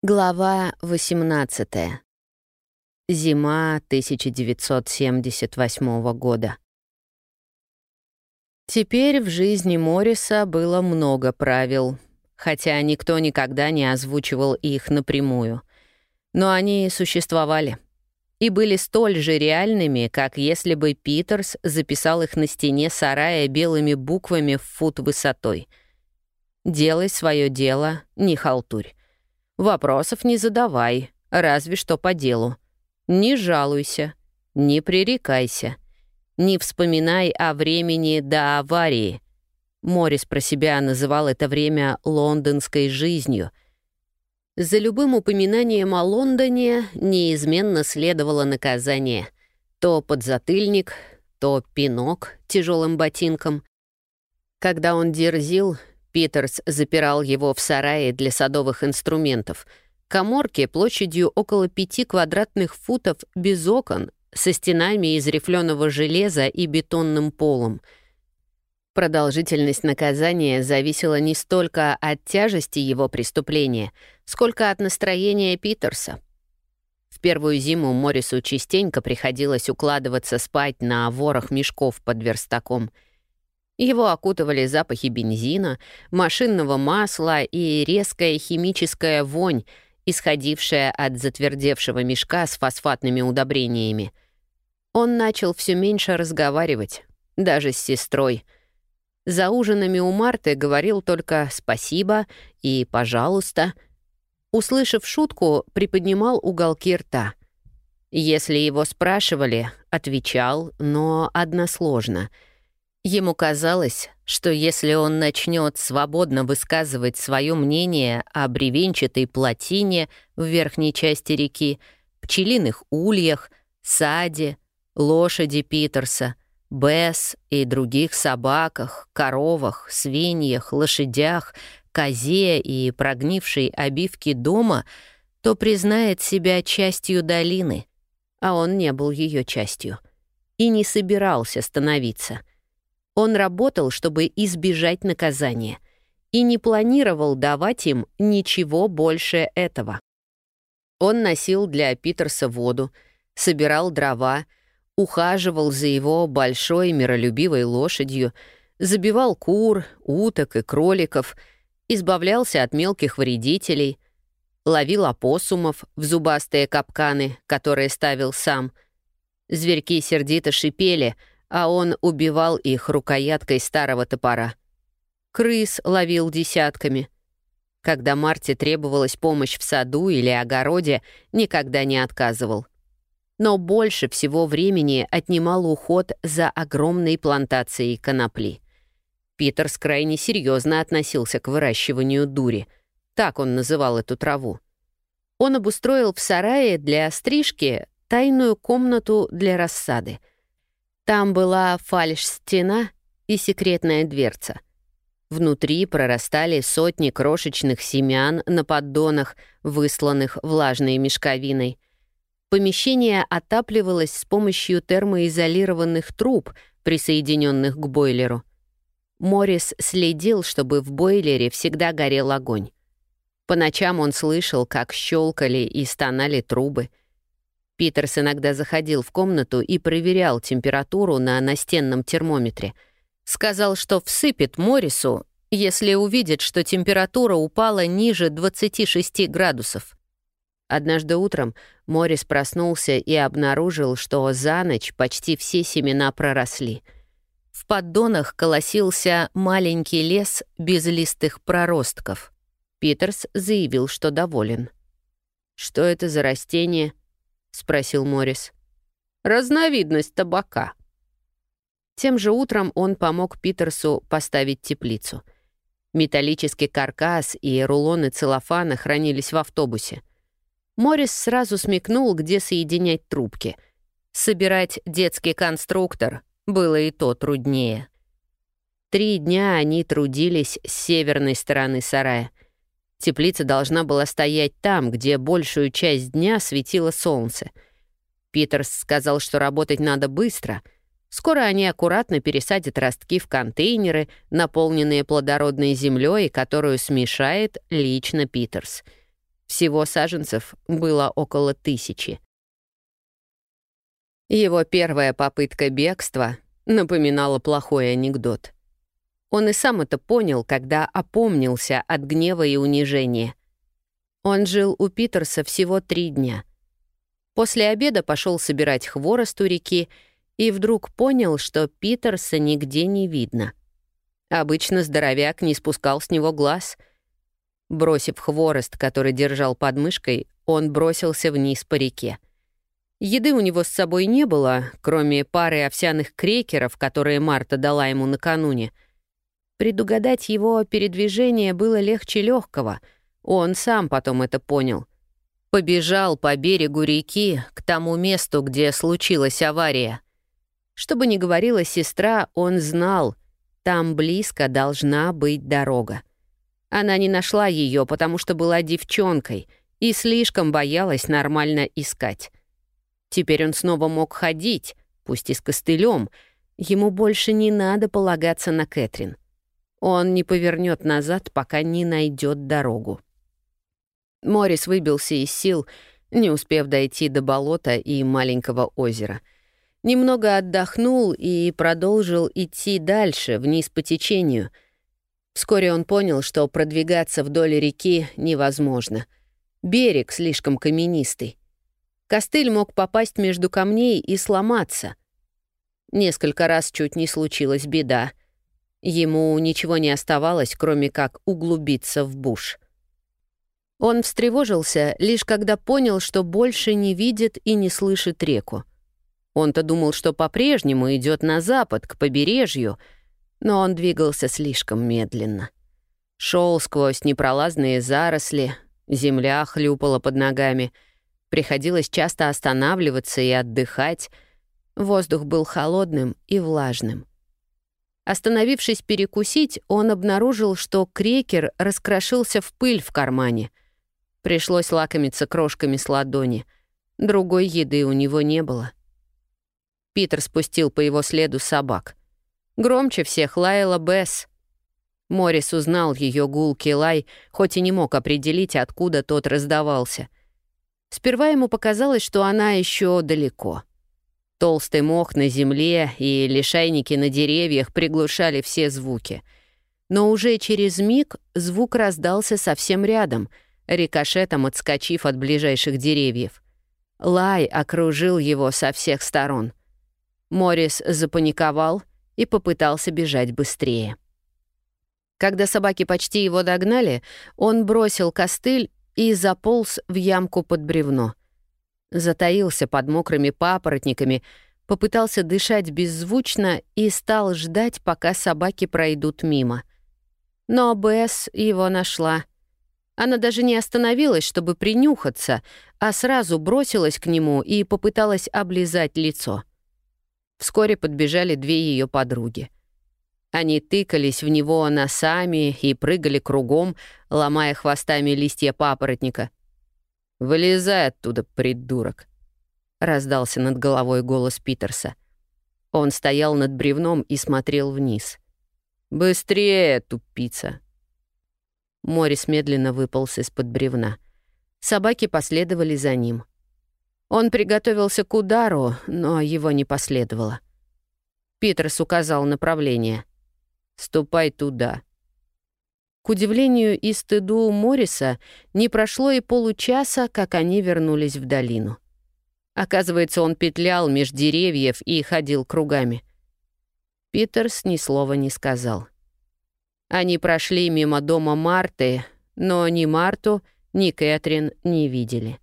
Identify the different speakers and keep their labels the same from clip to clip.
Speaker 1: Глава 18. Зима 1978 года. Теперь в жизни Морриса было много правил, хотя никто никогда не озвучивал их напрямую. Но они существовали и были столь же реальными, как если бы Питерс записал их на стене сарая белыми буквами в фут высотой. «Делай свое дело, не халтурь». Вопросов не задавай, разве что по делу. Не жалуйся, не пререкайся, не вспоминай о времени до аварии. Морис про себя называл это время лондонской жизнью. За любым упоминанием о Лондоне неизменно следовало наказание. То подзатыльник, то пинок тяжелым ботинком. Когда он дерзил, Питерс запирал его в сарае для садовых инструментов. Коморки площадью около пяти квадратных футов без окон, со стенами из рифленого железа и бетонным полом. Продолжительность наказания зависела не столько от тяжести его преступления, сколько от настроения Питерса. В первую зиму Морису частенько приходилось укладываться спать на ворох мешков под верстаком — его окутывали запахи бензина, машинного масла и резкая химическая вонь, исходившая от затвердевшего мешка с фосфатными удобрениями. Он начал все меньше разговаривать, даже с сестрой. За ужинами у Марты говорил только «спасибо» и «пожалуйста». Услышав шутку, приподнимал уголки рта. Если его спрашивали, отвечал, но односложно — Ему казалось, что если он начнет свободно высказывать свое мнение о бревенчатой плотине в верхней части реки, пчелиных ульях, саде, лошади Питерса, Бесс и других собаках, коровах, свиньях, лошадях, козе и прогнившей обивке дома, то признает себя частью долины, а он не был ее частью и не собирался становиться — он работал, чтобы избежать наказания, и не планировал давать им ничего больше этого. Он носил для Питерса воду, собирал дрова, ухаживал за его большой миролюбивой лошадью, забивал кур, уток и кроликов, избавлялся от мелких вредителей, ловил опоссумов в зубастые капканы, которые ставил сам. Зверьки сердито шипели — а он убивал их рукояткой старого топора. Крыс ловил десятками. Когда Марте требовалась помощь в саду или огороде, никогда не отказывал. Но больше всего времени отнимал уход за огромной плантацией конопли. Питерс крайне серьезно относился к выращиванию дури. Так он называл эту траву. Он обустроил в сарае для стрижки тайную комнату для рассады — там была фальш-стена и секретная дверца. Внутри прорастали сотни крошечных семян на поддонах, высланных влажной мешковиной. Помещение отапливалось с помощью термоизолированных труб, присоединенных к бойлеру. Моррис следил, чтобы в бойлере всегда горел огонь. По ночам он слышал, как щелкали и стонали трубы — Питерс иногда заходил в комнату и проверял температуру на настенном термометре. Сказал, что всыпет Морису, если увидит, что температура упала ниже 26 градусов. Однажды утром Морис проснулся и обнаружил, что за ночь почти все семена проросли. В поддонах колосился маленький лес безлистых проростков. Питерс заявил, что доволен. «Что это за растение?» — спросил Морис. «Разновидность табака». Тем же утром он помог Питерсу поставить теплицу. Металлический каркас и рулоны целлофана хранились в автобусе. Морис сразу смекнул, где соединять трубки. Собирать детский конструктор было и то труднее. Три дня они трудились с северной стороны сарая — Теплица должна была стоять там, где большую часть дня светило солнце. Питерс сказал, что работать надо быстро. Скоро они аккуратно пересадят ростки в контейнеры, наполненные плодородной землей, которую смешает лично Питерс. Всего саженцев было около тысячи. Его первая попытка бегства напоминала плохой анекдот. Он и сам это понял, когда опомнился от гнева и унижения. Он жил у Питерса всего три дня. После обеда пошел собирать хворост у реки и вдруг понял, что Питерса нигде не видно. Обычно здоровяк не спускал с него глаз. Бросив хворост, который держал под мышкой, он бросился вниз по реке. Еды у него с собой не было, кроме пары овсяных крекеров, которые Марта дала ему накануне. Предугадать его передвижение было легче легкого. Он сам потом это понял. Побежал по берегу реки к тому месту, где случилась авария. Что бы ни говорила сестра, он знал, там близко должна быть дорога. Она не нашла ее, потому что была девчонкой и слишком боялась нормально искать. Теперь он снова мог ходить, пусть и с костылем. Ему больше не надо полагаться на Кэтрин. Он не повернет назад, пока не найдет дорогу. Морис выбился из сил, не успев дойти до болота и маленького озера. Немного отдохнул и продолжил идти дальше, вниз по течению. Вскоре он понял, что продвигаться вдоль реки невозможно. Берег слишком каменистый. Костыль мог попасть между камней и сломаться. Несколько раз чуть не случилась беда. Ему ничего не оставалось, кроме как углубиться в буш. Он встревожился, лишь когда понял, что больше не видит и не слышит реку. Он-то думал, что по-прежнему идет на запад, к побережью, но он двигался слишком медленно. Шел сквозь непролазные заросли, земля хлюпала под ногами — Приходилось часто останавливаться и отдыхать. Воздух был холодным и влажным. Остановившись перекусить, он обнаружил, что крекер раскрошился в пыль в кармане. Пришлось лакомиться крошками с ладони. Другой еды у него не было. Питер спустил по его следу собак. Громче всех лаяла Бесс. Морис узнал ее гулкий лай, хоть и не мог определить, откуда тот раздавался — Сперва ему показалось, что она еще далеко. Толстый мох на земле и лишайники на деревьях приглушали все звуки. Но уже через миг звук раздался совсем рядом, рикошетом отскочив от ближайших деревьев. Лай окружил его со всех сторон. Морис запаниковал и попытался бежать быстрее. Когда собаки почти его догнали, он бросил костыль и заполз в ямку под бревно. Затаился под мокрыми папоротниками, попытался дышать беззвучно и стал ждать, пока собаки пройдут мимо. Но Бесс его нашла. Она даже не остановилась, чтобы принюхаться, а сразу бросилась к нему и попыталась облизать лицо. Вскоре подбежали две ее подруги — они тыкались в него носами и прыгали кругом, ломая хвостами листья папоротника. «Вылезай оттуда, придурок!» — раздался над головой голос Питерса. Он стоял над бревном и смотрел вниз. «Быстрее, тупица!» Морис медленно выполз из-под бревна. Собаки последовали за ним. Он приготовился к удару, но его не последовало. Питерс указал направление. Ступай туда». К удивлению и стыду Морриса не прошло и получаса, как они вернулись в долину. Оказывается, он петлял меж деревьев и ходил кругами. Питерс ни слова не сказал. Они прошли мимо дома Марты, но ни Марту, ни Кэтрин не видели.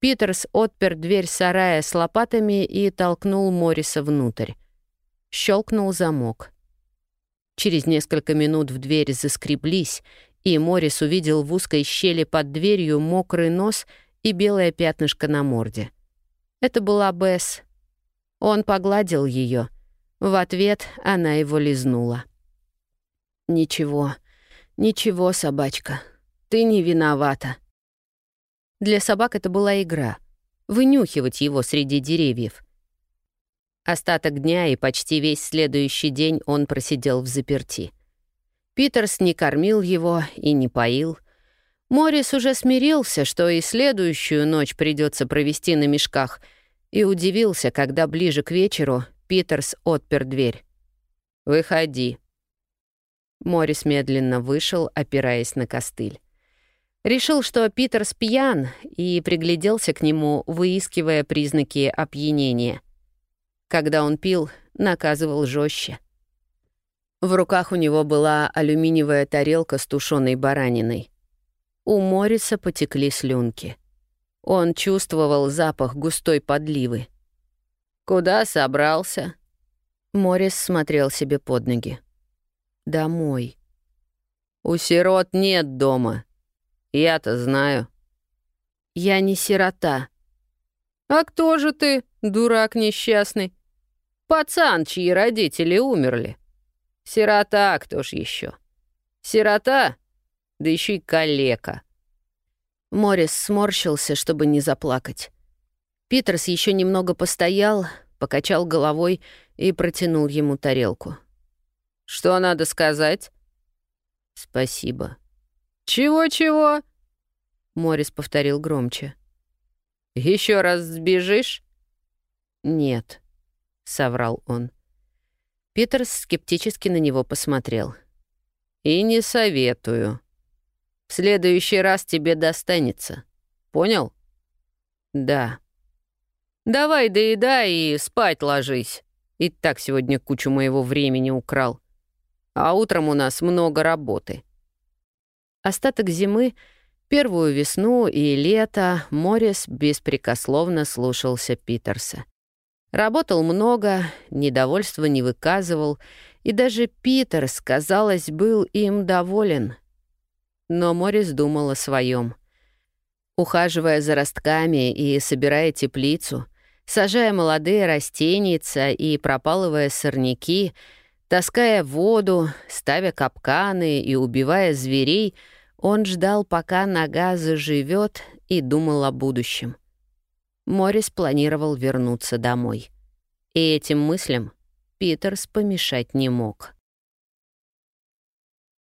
Speaker 1: Питерс отпер дверь сарая с лопатами и толкнул Морриса внутрь. Щелкнул замок. Через несколько минут в дверь заскреблись, и Морис увидел в узкой щели под дверью мокрый нос и белое пятнышко на морде. Это была Бесс. Он погладил ее. В ответ она его лизнула. «Ничего, ничего, собачка, ты не виновата». Для собак это была игра — вынюхивать его среди деревьев — Остаток дня и почти весь следующий день он просидел в заперти. Питерс не кормил его и не поил. Морис уже смирился, что и следующую ночь придется провести на мешках, и удивился, когда ближе к вечеру Питерс отпер дверь. «Выходи». Морис медленно вышел, опираясь на костыль. Решил, что Питерс пьян, и пригляделся к нему, выискивая признаки опьянения. Когда он пил, наказывал жестче. В руках у него была алюминиевая тарелка с тушеной бараниной. У Мориса потекли слюнки. Он чувствовал запах густой подливы. «Куда собрался?» Морис смотрел себе под ноги. «Домой». «У сирот нет дома», я-то знаю. Я не сирота. А кто же ты, дурак несчастный? Пацан, чьи родители умерли. Сирота, кто ж еще? Сирота, да еще и калека. Морис сморщился, чтобы не заплакать. Питерс еще немного постоял, покачал головой и протянул ему тарелку. «Что надо сказать?» «Спасибо», «Чего-чего?» Морис повторил громче. Еще раз сбежишь?» «Нет», — соврал он. Питер скептически на него посмотрел. «И не советую. В следующий раз тебе достанется. Понял?» «Да». «Давай доедай и спать ложись. И так сегодня кучу моего времени украл. А утром у нас много работы». Остаток зимы, первую весну и лето Моррис беспрекословно слушался Питерса. Работал много, недовольства не выказывал, и даже Питерс, казалось, был им доволен. Но Моррис думал о своем. Ухаживая за ростками и собирая теплицу, сажая молодые растения и пропалывая сорняки — Таская воду, ставя капканы и убивая зверей, он ждал, пока нога заживет, и думал о будущем. Морис планировал вернуться домой. И этим мыслям Питерс помешать не мог.